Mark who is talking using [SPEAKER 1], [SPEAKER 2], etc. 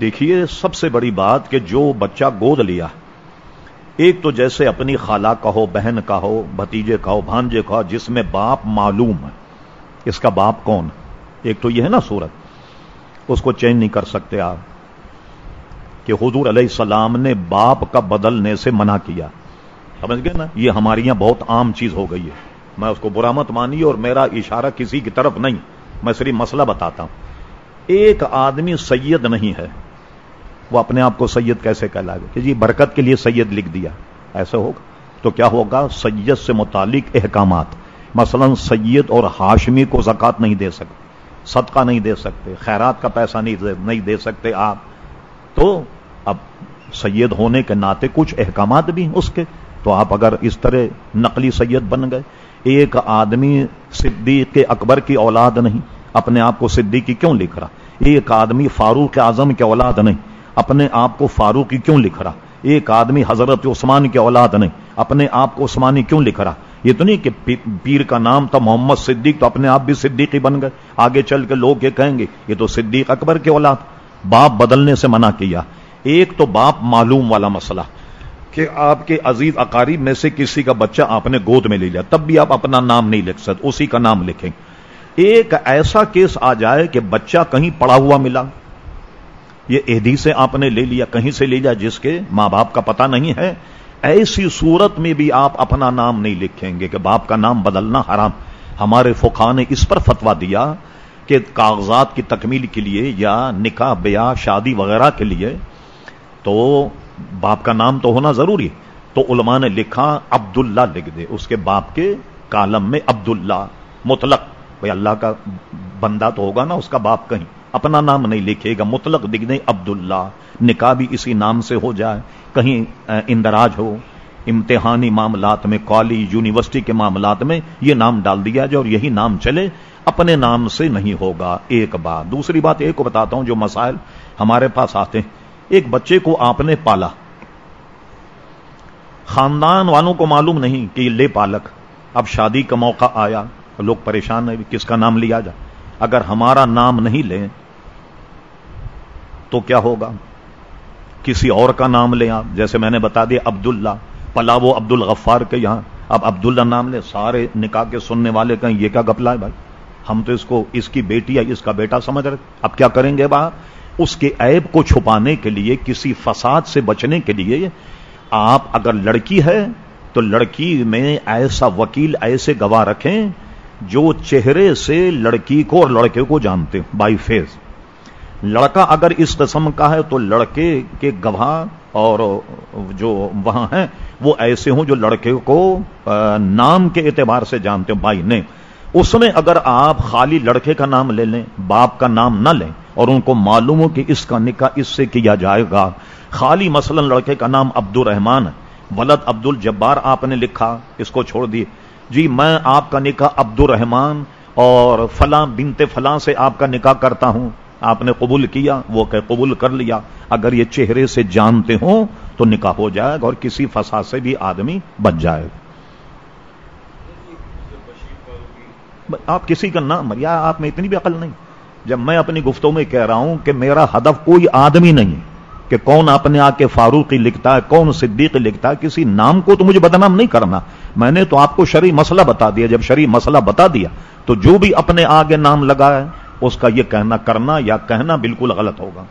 [SPEAKER 1] دیکھیے، سب سے بڑی بات کہ جو بچہ گود لیا، ایک تو جیسے اپنی خالہ کا ہو بہن کا ہو بھتیجے کا ہو بھانجے کا ہو جس میں باپ معلوم ہے، اس کا باپ کون؟ ایک تو یہ ہے نا صورت، اس کو چینج نہیں کر سکتے آپ، کہ حضور علیہ السلام نے باپ کا بدلنے سے منع کیا۔ سمجھ گئے نا؟ یہ ہمارے یہاں بہت عام چیز ہو گئی ہے۔ میں اس کو برا مت مانی اور میرا اشارہ کسی کی طرف نہیں، میں صرف مسئلہ بتاتا ہوں۔ ایک آدمی سید نہیں ہے۔ وہ اپنے آپ کو سید کیسے کہلائے گا کہ جی برکت کے لیے سید لکھ دیا ایسے ہوگا تو کیا ہوگا سید سے متعلق احکامات مثلا سید اور ہاشمی کو زکات نہیں دے سکتے، صدقہ نہیں دے سکتے، خیرات کا پیسہ نہیں دے سکتے آپ۔ تو اب سید ہونے کے ناطے کچھ احکامات بھی اس کے۔ تو آپ اگر اس طرح نقلی سید بن گئے، ایک آدمی صدیق کے اکبر کی اولاد نہیں، اپنے آپ کو صدیقی کیوں لکھ رہا؟ ایک آدمی فاروق اعظم کی اولاد نہیں اپنے آپ کو فاروقی کیوں لکھ رہا؟ ایک آدمی حضرت عثمان کی اولاد نہیں، اپنے آپ کو عثمانی کیوں لکھ رہا؟ یہ تو نہیں کہ پیر کا نام تھا محمد صدیق، تو اپنے آپ بھی صدیقی بن گئے۔ آگے چل کے لوگ یہ کہیں گے، یہ تو صدیق اکبر کی اولاد۔ باپ بدلنے سے منع کیا۔ ایک تو باپ معلوم والا مسئلہ۔ کہ آپ کے عزیز اقارب میں سے کسی کا بچہ آپ نے گود میں لے لیا، تب بھی آپ اپنا نام نہیں لکھ سکتے، اسی کا نام لکھیں۔ ایک ایسا کیس آ جائے کہ بچہ کہیں پڑا ہوا ملا۔ یہ ایدی سے آپ نے لے لیا، کہیں سے لے لیا جس کے ماں باپ کا پتہ نہیں ہے۔ ایسی صورت میں بھی آپ اپنا نام نہیں لکھیں گے کہ باپ کا نام بدلنا حرام۔ ہمارے فقہ نے اس پر فتوا دیا کہ کاغذات کی تکمیل کے لیے یا نکاح، بیاہ، شادی وغیرہ کے لیے تو باپ کا نام تو ہونا ضروری تو علماء نے لکھا عبداللہ لکھ دے۔ اس کے باپ کے کالم میں عبداللہ مطلق۔ بھائی اللہ کا بندہ تو ہوگا نا، اس کا باپ کہیں۔ اپنا نام نہیں لکھے گا۔ مطلق لکھ دیں عبداللہ، نکاح بھی اسی نام سے ہو جائے۔ کہیں اندراج ہو۔ امتحانی معاملات میں کالج یونیورسٹی کے معاملات میں یہ نام ڈال دیا جائے اور یہی نام چلے۔ اپنے نام سے نہیں ہوگا۔ ایک بات۔ دوسری بات ایک کو بتاتا ہوں، جو مسائل ہمارے پاس آتے ہیں۔ ایک بچے کو آپ نے پالا۔ خاندان والوں کو معلوم نہیں کہ یہ لے پالک۔ اب شادی کا موقع آیا۔ لوگ پریشان ہیں کس کا نام لیا جائے۔ اگر ہمارا نام نہیں لیں تو کیا ہوگا؟ کسی اور کا نام لیں آپ، جیسے میں نے بتا دیا، عبداللہ، پلا وہ عبد الغفار کے یہاں۔ اب عبداللہ نام لے سارے نکاح کے سننے والے کہیں یہ کیا گپلا ہے بھائی؟ ہم تو اس کو، اس کی بیٹی یا اس کا بیٹا سمجھ رہے اب کیا کریں گے باہر اس کے عیب کو چھپانے کے لیے، کسی فساد سے بچنے کے لیے آپ اگر لڑکی ہے تو لڑکی میں ایسا وکیل، ایسے گواہ رکھیں جو چہرے سے لڑکی کو اور لڑکے کو جانتے بائی فیس لڑکا اگر اس قسم کا ہے تو لڑکے کے گواہ اور جو وہاں ہیں، وہ ایسے ہوں جو لڑکے کو نام کے اعتبار سے جانتے ہوں بھائی نے اس میں اگر آپ خالی لڑکے کا نام لے لیں، باپ کا نام نہ لیں اور ان کو معلوم ہو کہ اس کا نکاح اس سے کیا جائے گا۔ خالی مثلا لڑکے کا نام عبد الرحمان ولد عبد الجبار آپ نے لکھا، اس کو چھوڑ دیے۔ جی میں آپ کا نکاح عبد الرحمان اور فلاں بنت فلاں سے آپ کا نکاح کرتا ہوں۔ آپ نے قبول کیا، وہ کہ قبول کر لیا۔ اگر یہ چہرے سے جانتے ہوں تو نکاح ہو جائے گا اور کسی فساد سے بھی آدمی بچ جائے گا۔ آپ کسی کا نام، یا آپ میں اتنی بھی عقل نہیں۔ جب میں اپنی گفتوں میں کہہ رہا ہوں کہ میرا ہدف کوئی آدمی نہیں کہ کون اپنے آ کے فاروقی لکھتا ہے، کون صدیق لکھتا ہے، کسی نام کو تو مجھے بدنام نہیں کرنا۔ میں نے تو آپ کو شرعی مسئلہ بتا دیا۔ جب شرعی مسئلہ بتا دیا تو جو بھی اپنے آگے نام لگا ہے اس کا یہ کہنا کرنا یا کہنا بالکل غلط ہوگا۔